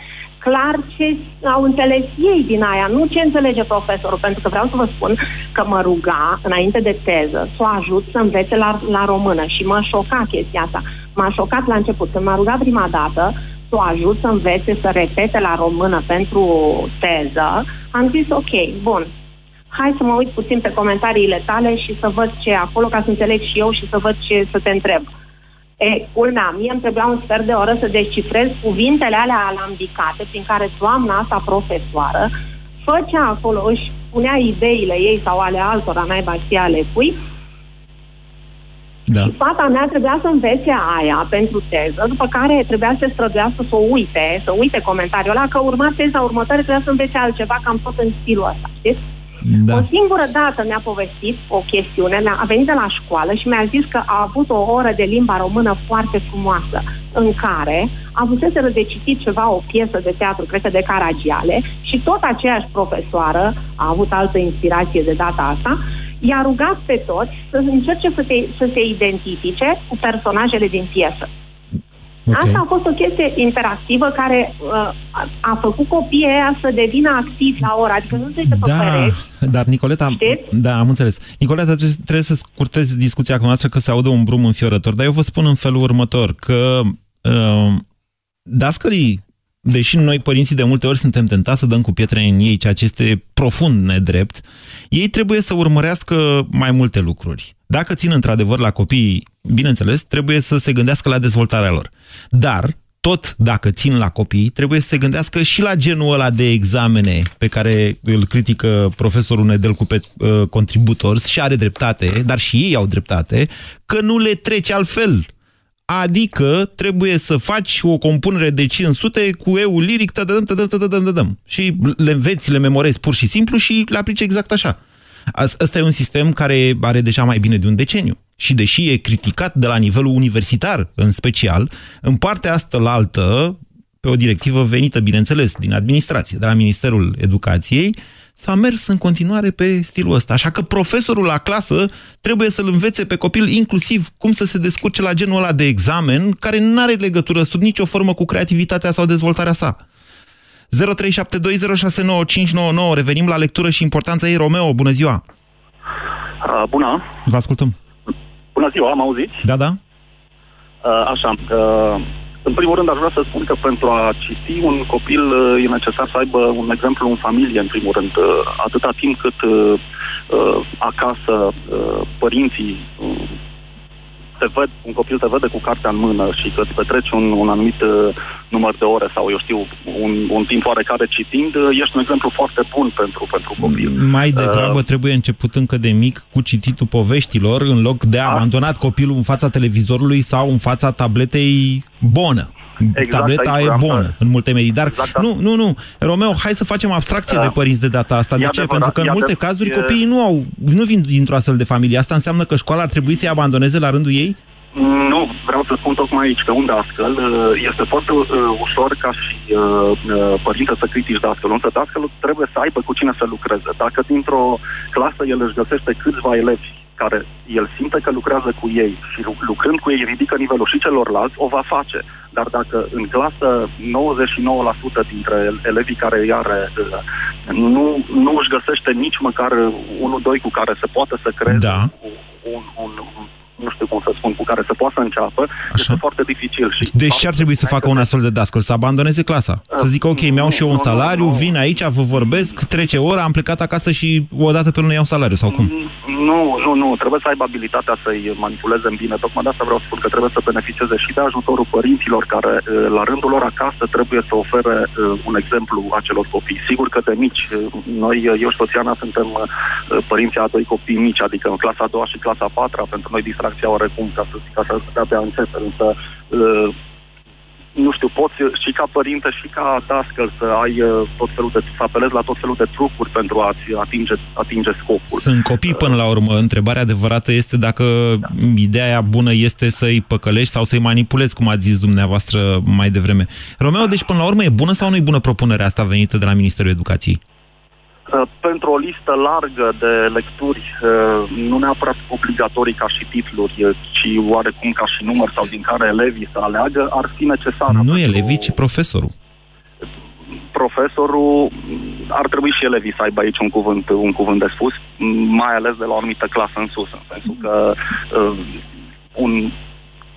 Speaker 8: clar ce au înțeles ei din aia, nu ce înțelege profesorul, pentru că vreau să vă spun că mă ruga înainte de teză să o ajut să învețe la, la română și m-a șocat chestia asta. M-a șocat la început, când m-a rugat prima dată să o ajut să învețe să repete la română pentru teză, am zis ok, bun, hai să mă uit puțin pe comentariile tale și să văd ce e acolo, ca să înțeleg și eu și să văd ce să te întreb. E, culmea, mie îmi trebuia un sfert de oră să descifrez cuvintele alea alambicate prin care doamna asta profesoară făcea acolo, își punea ideile ei sau ale altora, naiba știa ale cui,
Speaker 2: da.
Speaker 8: Și fata mea trebuia să învețe aia pentru teză, după care trebuia să se străduiască să o uite, să uite comentariul ăla, că urma teza următoare trebuia să învețe altceva, cam tot în stilul ăsta, știți? Da. O singură dată mi-a povestit o chestiune, a venit de la școală și mi-a zis că a avut o oră de limba română foarte frumoasă, în care a avut de citit ceva, o piesă de teatru, cred că de Caragiale, și tot aceeași profesoară a avut altă inspirație de data asta, i-a rugat pe toți să încerce să, te, să se identifice cu personajele din piesă. Okay. Asta a fost o chestie interactivă care uh, a făcut copiii aia să devină activi la ora, adică nu se uită
Speaker 2: da,
Speaker 8: pe pereți.
Speaker 2: dar Nicoleta,
Speaker 8: Știți?
Speaker 2: da, am înțeles. Nicoleta, trebuie, trebuie să scurtez discuția cu noastră că se audă un brum înfiorător, dar eu vă spun în felul următor, că uh, dascării deși noi părinții de multe ori suntem tentați să dăm cu pietre în ei, ceea ce este profund nedrept, ei trebuie să urmărească mai multe lucruri. Dacă țin într-adevăr la copii, bineînțeles, trebuie să se gândească la dezvoltarea lor. Dar, tot dacă țin la copii, trebuie să se gândească și la genul ăla de examene pe care îl critică profesorul Nedelcu pe uh, contributors și are dreptate, dar și ei au dreptate, că nu le trece altfel Adică trebuie să faci o compunere de 500 cu eu liric, tădăm, tădăm, tădăm, tădăm. Și le înveți, le memorezi pur și simplu și le aplici exact așa. Asta e un sistem care are deja mai bine de un deceniu. Și deși e criticat de la nivelul universitar în special, în partea asta la altă, pe o directivă venită, bineînțeles, din administrație, de la Ministerul Educației, s-a mers în continuare pe stilul ăsta. Așa că profesorul la clasă trebuie să-l învețe pe copil inclusiv cum să se descurce la genul ăla de examen, care nu are legătură sub nicio formă cu creativitatea sau dezvoltarea sa. 0372069599. Revenim la lectură și importanța ei. Romeo, bună ziua!
Speaker 9: Uh, bună!
Speaker 2: Vă ascultăm!
Speaker 9: Bună ziua, am auzit?
Speaker 2: Da, da.
Speaker 9: Uh, așa, uh, în primul rând, aș vrea să spun că pentru a citi un copil uh, e necesar să aibă un exemplu în familie, în primul rând. Uh, atâta timp cât uh, acasă părinții se văd, un copil te vede cu cartea în mână și că îți petreci un, un anumit uh, număr de ore sau, eu știu, un, un timp oarecare citind, uh, ești un exemplu foarte bun pentru, pentru copil.
Speaker 2: Mai degrabă uh, trebuie început încă de mic cu cititul poveștilor, în loc de a abandonat copilul în fața televizorului sau în fața tabletei bonă. Exact, Tableta e bună în multe medii. Dar exact, nu, nu, nu. Romeo, hai să facem abstracție uh, de părinți de data asta. De ce? Adevărat, Pentru că în multe cazuri e... copiii nu, au, nu vin dintr-o astfel de familie. Asta înseamnă că școala ar trebui să-i abandoneze la rândul ei?
Speaker 9: Nu, vreau să spun tocmai aici că un dascăl uh, este foarte uh, ușor ca și uh, uh, părinte să critici dascălul, însă dascălul trebuie să aibă cu cine să lucreze. Dacă dintr-o clasă el își găsește câțiva elevi care el simte că lucrează cu ei și lucrând cu ei ridică nivelul și celorlalți, o va face. Dar dacă în clasă 99% dintre elevii care îi are nu, nu își găsește nici măcar unul, doi cu care se poate să creeze
Speaker 2: da.
Speaker 9: un, un, un nu știu cum să spun, cu care să poată să înceapă, Așa. este foarte dificil. Și
Speaker 2: deci ce ar trebui să facă un astfel de dascăl? Să abandoneze clasa? Să zică, ok, mi-au și eu un salariu, vin aici, vă vorbesc, trece ora, am plecat acasă și o dată pe lună iau salariu, sau cum?
Speaker 9: Nu, nu, nu. Trebuie să aibă abilitatea să-i manipuleze în bine. Tocmai de asta vreau să spun că trebuie să beneficieze și de ajutorul părinților care, la rândul lor acasă, trebuie să ofere un exemplu acelor copii. Sigur că de mici, noi, eu și soția mea, suntem părinții a doi copii mici, adică în clasa a doua și clasa a patra, pentru noi distracția oarecum, ca să zic așa, de-abia încep, însă uh, nu știu, poți și ca părinte și ca dascăl să ai uh, tot felul de, să apelezi la tot felul de trucuri pentru a-ți atinge, atinge scopul.
Speaker 2: Sunt copii până la urmă. Întrebarea adevărată este dacă da. ideea bună este să-i păcălești sau să-i manipulezi, cum ați zis dumneavoastră mai devreme. Romeo, deci până la urmă e bună sau nu e bună propunerea asta venită de la Ministerul Educației?
Speaker 9: Uh, pentru o listă largă de lecturi, uh, nu neapărat obligatorii ca și titluri, uh, ci oarecum ca și număr sau din care elevii să aleagă, ar fi necesară.
Speaker 2: Nu
Speaker 9: pentru-
Speaker 2: elevii, ci profesorul.
Speaker 9: Profesorul ar trebui și elevii să aibă aici un cuvânt, un cuvânt de spus, mai ales de la o anumită clasă în sus, în sensul că uh, un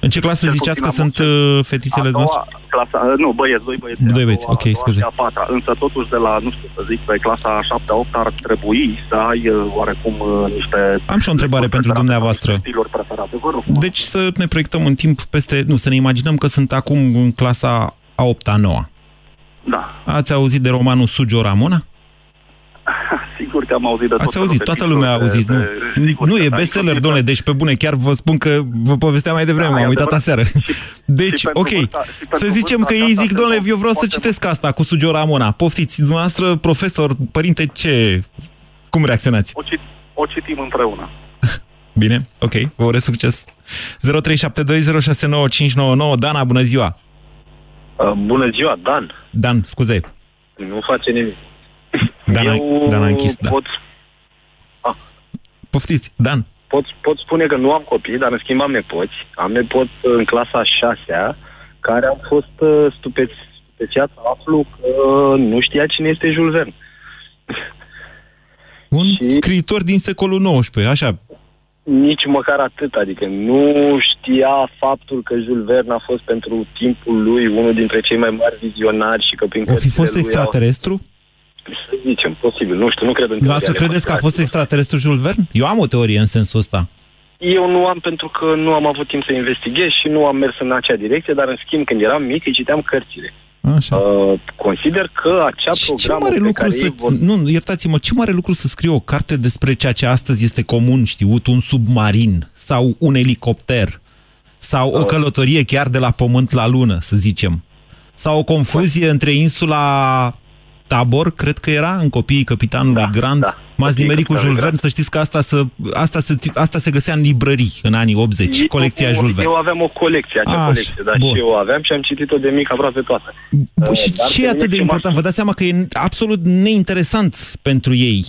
Speaker 2: În ce clasă
Speaker 9: Cel
Speaker 2: ziceați că
Speaker 9: puțin am
Speaker 2: sunt uh, fetițele
Speaker 9: a
Speaker 2: noastre?
Speaker 9: doua, clasa, uh, nu, băieți, doi băieți.
Speaker 2: Doi
Speaker 9: a
Speaker 2: băieți,
Speaker 9: doua-
Speaker 2: ok,
Speaker 9: a doua
Speaker 2: scuze.
Speaker 9: și A patra. Însă totuși de la, nu știu să zic, pe clasa 7-8 ar trebui să ai uh, oarecum uh, niște...
Speaker 2: Am și o întrebare pentru dumneavoastră.
Speaker 9: Stiluri preferate, vă rog.
Speaker 2: Deci să ne proiectăm în timp peste... Nu, să ne imaginăm că sunt acum în clasa a 8-a, 9
Speaker 9: Da,
Speaker 2: Ați auzit de romanul Sugio Ramona?
Speaker 9: sigur că am auzit de tot
Speaker 2: Ați
Speaker 9: felul
Speaker 2: auzit,
Speaker 9: de
Speaker 2: toată
Speaker 9: titluri
Speaker 2: lumea a
Speaker 9: de-
Speaker 2: auzit, nu?
Speaker 9: de- sigur
Speaker 2: Nu,
Speaker 9: că
Speaker 2: e
Speaker 9: da,
Speaker 2: bestseller,
Speaker 9: inclusiv-
Speaker 2: domnule, deci pe bune, chiar vă spun că vă povesteam mai devreme,
Speaker 9: Da,
Speaker 2: am
Speaker 9: e
Speaker 2: uitat
Speaker 9: adevărat.
Speaker 2: aseară. Deci,
Speaker 9: și pentru
Speaker 2: ok,
Speaker 9: vârsta- și pentru
Speaker 2: să zicem
Speaker 9: vârsta
Speaker 2: că ei
Speaker 9: aceasta
Speaker 2: zic,
Speaker 9: se
Speaker 2: domnule,
Speaker 9: pot-
Speaker 2: eu vreau să
Speaker 9: poate-
Speaker 2: citesc asta cu Sugio Ramona. Poftiți, dumneavoastră, profesor, părinte, ce... Cum reacționați?
Speaker 9: O, cit, o citim împreună.
Speaker 2: Bine, ok, vă urez succes. 0372069599 Dana, bună ziua!
Speaker 10: Uh, bună ziua, Dan.
Speaker 2: Dan, scuze.
Speaker 10: Nu face nimic.
Speaker 2: Dana,
Speaker 10: Eu
Speaker 2: Dan a închis, da.
Speaker 10: pot,
Speaker 2: Poftiți, Dan.
Speaker 10: pot, pot spune că nu am copii, dar în schimb am nepoți. Am nepoți în clasa a șasea, care au fost uh, stupeți, stupețiați să aflu că nu știa cine este Jules Verne.
Speaker 2: Un scriitor din secolul XIX, așa.
Speaker 10: Nici măcar atât, adică nu știa faptul că Jules Verne a fost pentru timpul lui unul dintre cei mai mari vizionari și că prin
Speaker 2: O fi
Speaker 10: cărțile
Speaker 2: fost
Speaker 10: lui
Speaker 2: extraterestru?
Speaker 10: Au, să zicem, posibil, nu știu, nu cred în
Speaker 2: Dar
Speaker 10: teoria
Speaker 2: să
Speaker 10: ale
Speaker 2: credeți că a fost extraterestru Jules Verne? Eu am o teorie în sensul ăsta.
Speaker 10: Eu nu am pentru că nu am avut timp să investighez și nu am mers în acea direcție, dar în schimb când eram mic îi citeam cărțile.
Speaker 2: Așa.
Speaker 10: Uh, consider că acea
Speaker 2: Ce
Speaker 10: programă
Speaker 2: mare
Speaker 10: pe
Speaker 2: lucru
Speaker 10: care
Speaker 2: să...
Speaker 10: ei vor...
Speaker 2: Nu, iertați-mă, ce mare lucru să scrie o carte despre ceea ce astăzi este comun știut, un submarin sau un elicopter sau
Speaker 10: Uh.
Speaker 2: o călătorie chiar de la pământ la lună, să zicem. Sau o confuzie între insula Tabor, cred că era, în copiii capitanului Grant,
Speaker 10: da.
Speaker 2: m-ați
Speaker 10: Copiii
Speaker 2: nimerit cu
Speaker 10: capitanului
Speaker 2: Jules Verne, să știți că asta se, asta, se, asta se găsea în librării în anii 80, colecția
Speaker 10: eu,
Speaker 2: Jules Verne.
Speaker 10: Eu aveam o colecție, acea
Speaker 2: Așa,
Speaker 10: colecție, dar
Speaker 2: bun.
Speaker 10: și eu o aveam și am citit-o de mic aproape toată.
Speaker 2: Bă, și
Speaker 10: Uh, dar
Speaker 2: ce
Speaker 10: pe
Speaker 2: e atât
Speaker 10: mine
Speaker 2: de
Speaker 10: ce
Speaker 2: important? Vă dați seama că e absolut neinteresant pentru ei.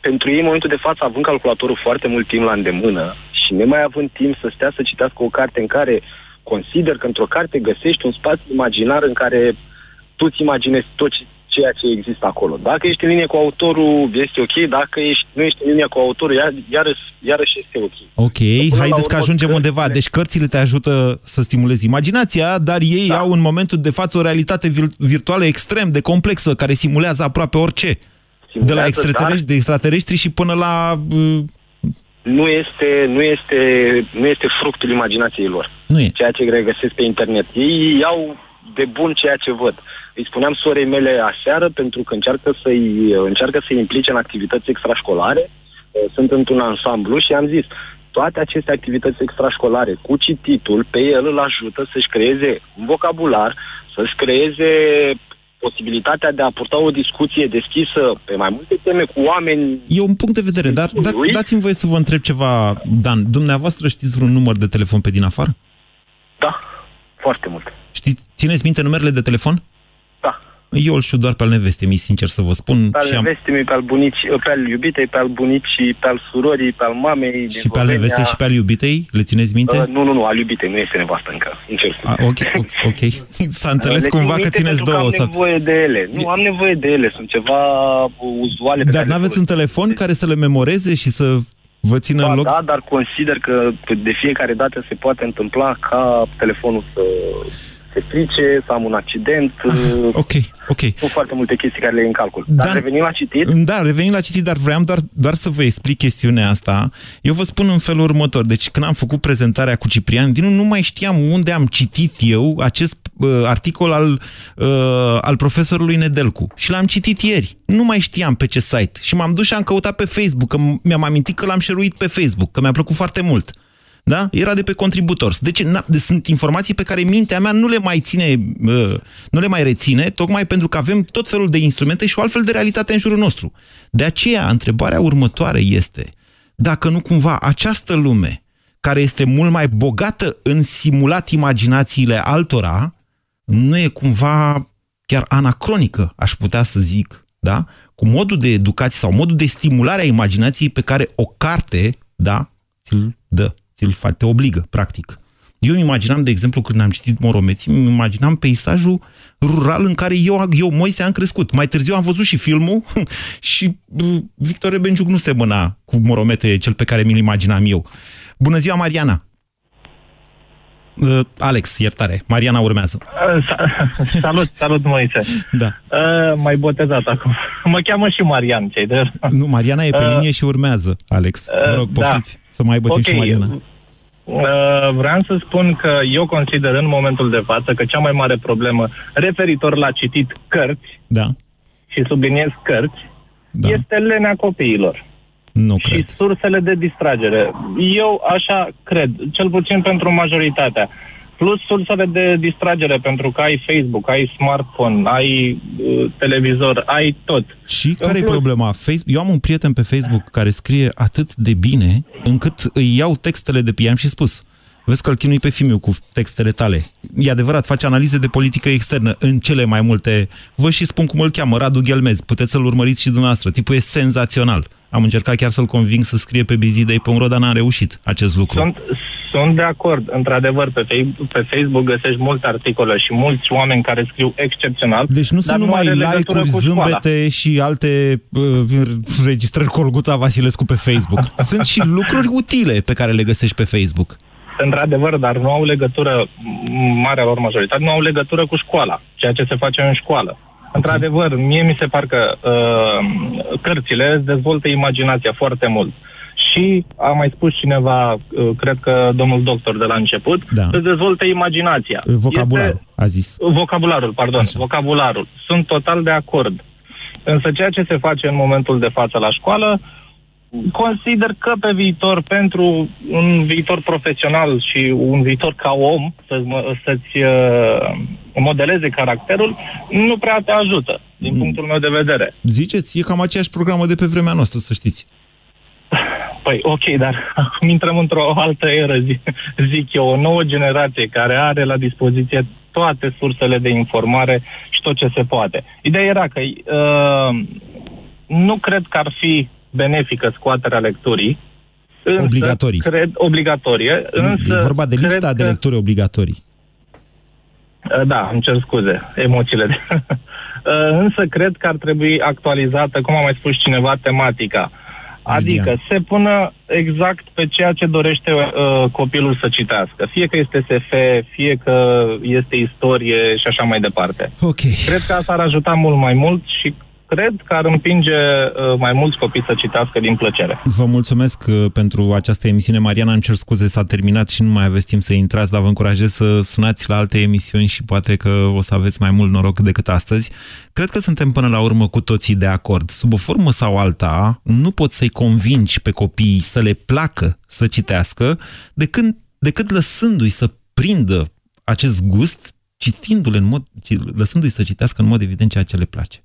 Speaker 10: pentru ei, în momentul de față, având calculatorul foarte mult timp la îndemână și nemai având timp să stea să citească o carte în care consider că într-o carte găsești un spațiu imaginar în care tu îți imaginezi tot ce- ceea ce există acolo. Dacă ești în linie cu autorul, este ok. Dacă ești, nu ești în linie cu autorul, iar, iarăși, iarăși este ok.
Speaker 2: Ok,
Speaker 10: la
Speaker 2: haideți că
Speaker 10: urmă,
Speaker 2: ajungem
Speaker 10: cărțile-
Speaker 2: undeva. Deci cărțile te ajută să stimulezi imaginația, dar ei
Speaker 10: Da.
Speaker 2: au în momentul de față o realitate vir- virtuală extrem de complexă, care simulează aproape orice. de la
Speaker 10: Simulează,
Speaker 2: extraterestri, de extraterestri și până la... uh,
Speaker 10: nu este, nu este, nu este fructul imaginației lor.
Speaker 2: Nu e.
Speaker 10: Ceea ce regăsesc pe internet. Ei iau de bun ceea ce văd. Îi spuneam sorei mele aseară pentru că încearcă să-i, încearcă să-i implice în activități extrașcolare. Uh, Sunt într-un ansamblu și am zis, toate aceste activități extrașcolare cu cititul, pe el îl ajută să-și creeze un vocabular, să-și creeze posibilitatea de a purta o discuție deschisă pe mai multe teme cu oameni
Speaker 2: E un punct de vedere, dar da,
Speaker 10: Lui?
Speaker 2: dați-mi voie să vă întreb ceva, Dan. Dumneavoastră știți vreun număr de telefon pe din afară?
Speaker 10: Da, foarte mult.
Speaker 2: Știți, țineți minte numerele de telefon?
Speaker 10: Da.
Speaker 2: Eu îl știu doar pe al nevestei mi sincer să vă spun.
Speaker 10: Pe al
Speaker 2: și am-
Speaker 10: nevestii, pe al bunicii, pe al iubitei, pe al bunicii, pe al surorii, pe al mamei din
Speaker 2: Și pe al
Speaker 10: Slovenia.
Speaker 2: nevestei și pe al iubitei? Le țineți minte?
Speaker 10: Uh, nu, nu, nu, al iubitei, nu este nevastă încă. Încerc să
Speaker 2: A, ok, ok, ok. S-a înțeles
Speaker 10: Le țin
Speaker 2: cumva că
Speaker 10: minte
Speaker 2: țineți
Speaker 10: pentru că
Speaker 2: două.
Speaker 10: am
Speaker 2: Să...
Speaker 10: nevoie de ele. Nu, am nevoie de ele. Sunt ceva uzuale. pe
Speaker 2: Dar
Speaker 10: care le
Speaker 2: n-aveți un telefon care să le memoreze și să vă țină
Speaker 10: Ba,
Speaker 2: în loc?
Speaker 10: Da, dar consider că de fiecare dată se poate întâmpla ca telefonul să se strice, să am un accident.
Speaker 2: Ok, ok.
Speaker 10: Sunt foarte multe chestii care le iei în calcul. Dar
Speaker 2: Dar-
Speaker 10: revenim la citit.
Speaker 2: Da, revenind la citit, dar vreau doar, doar să vă explic chestiunea asta. Eu vă spun în felul următor. Deci când am făcut prezentarea cu Ciprian Dinu, nu mai știam unde am citit eu acest uh, articol al, uh, al profesorului Nedelcu. Și l-am citit ieri. Nu mai știam pe ce site. Și m-am dus și am căutat pe Facebook, că m- mi-am amintit că l-am șeruit pe Facebook, că mi-a plăcut foarte mult. Da? Era de pe Contributors. Deci na, de- sunt informații pe care mintea mea nu le mai ține, uh, nu le mai reține, tocmai pentru că avem tot felul de instrumente și o altfel de realitate în jurul nostru. De aceea, întrebarea următoare este, dacă nu cumva această lume, care este mult mai bogată în simulat imaginațiile altora, nu e cumva chiar anacronică, aș putea să zic, da? cu modul de educație sau modul de stimulare a imaginației pe care o carte da, ți-l dă, ți-l face, te obligă, practic. Eu îmi imaginam, de exemplu, când am citit Moromeții, îmi imaginam peisajul rural în care eu, eu Moise, am crescut. Mai târziu am văzut și filmul și uh, Victor Rebenciuc nu semăna cu Moromete, cel pe care mi-l imaginam eu. Bună ziua, Mariana! Uh, Alex, iertare. Mariana urmează.
Speaker 11: Uh, salut, salut, Moise.
Speaker 2: Da.
Speaker 11: Uh, mai botezat acum. Mă cheamă și Marian, cei de...
Speaker 2: Nu, Mariana e pe uh, linie și urmează, Alex. Vă rog, da. poftiți da. să mai aibă okay. și Mariana.
Speaker 11: Uh, vreau să spun că eu consider în momentul de față că cea mai mare problemă referitor la citit cărți
Speaker 2: da.
Speaker 11: și subliniez cărți da. este lenea copiilor.
Speaker 2: Nu
Speaker 11: și
Speaker 2: cred.
Speaker 11: sursele de distragere. Eu așa cred, cel puțin pentru majoritatea. Plus sursele de distragere, pentru că ai Facebook, ai smartphone, ai uh, televizor, ai tot.
Speaker 2: Și care e problema? Facebook, eu am un prieten pe Facebook care scrie atât de bine încât îi iau textele de pe i-am și spus Vezi că îl chinui pe Fimiu cu textele tale. E adevărat, face analize de politică externă în cele mai multe... Vă și spun cum îl cheamă, Radu Ghelmez. Puteți să-l urmăriți și dumneavoastră. Tipul e senzațional. Am încercat chiar să-l conving să scrie pe bizidei.ro, dar n-am reușit acest lucru.
Speaker 11: Sunt, sunt de acord. Într-adevăr, pe, pe Facebook găsești multe articole și mulți oameni care scriu excepțional.
Speaker 2: Deci nu sunt numai like-uri, zâmbete și alte uh, registrări Colguța Vasilescu pe Facebook. sunt și lucruri utile pe care le găsești pe Facebook
Speaker 11: într-adevăr, dar nu au legătură, marea lor majoritate, nu au legătură cu școala, ceea ce se face în școală. Într-adevăr, mie mi se par că uh, cărțile îți dezvoltă imaginația foarte mult. Și a mai spus cineva, uh, cred că domnul doctor de la început, da. îți dezvoltă imaginația.
Speaker 2: Vocabularul, este, a zis.
Speaker 11: Vocabularul, pardon, Așa. vocabularul. Sunt total de acord. Însă ceea ce se face în momentul de față la școală consider că pe viitor, pentru un viitor profesional și un viitor ca om, să, să-ți uh, modeleze caracterul, nu prea te ajută, din mm. punctul meu de vedere.
Speaker 2: Ziceți, e cam aceeași programă de pe vremea noastră, să știți.
Speaker 11: Păi, ok, dar acum intrăm într-o altă eră, zic, zic eu, o nouă generație care are la dispoziție toate sursele de informare și tot ce se poate. Ideea era că uh, nu cred că ar fi benefică scoaterea lecturii.
Speaker 2: Însă, obligatorii.
Speaker 11: Cred, obligatorie. Însă,
Speaker 2: e vorba de lista de lecturi obligatorii.
Speaker 11: Uh, da, îmi cer scuze, emoțiile. De... Uh, însă cred că ar trebui actualizată, cum a mai spus cineva, tematica. Adică se pună exact pe ceea ce dorește uh, copilul să citească. Fie că este SF, fie că este istorie și așa mai departe.
Speaker 2: Ok.
Speaker 11: Cred că asta ar ajuta mult mai mult și cred că ar împinge uh, mai mulți copii să citească din plăcere.
Speaker 2: Vă mulțumesc uh, pentru această emisiune. Mariana, îmi cer scuze, s-a terminat și nu mai aveți timp să intrați, dar vă încurajez să sunați la alte emisiuni și poate că o să aveți mai mult noroc decât astăzi. Cred că suntem până la urmă cu toții de acord. Sub o formă sau alta, nu poți să-i convingi pe copii să le placă să citească decât, decât lăsându-i să prindă acest gust citindu-le în mod, lăsându-i să citească în mod evident ceea ce le place.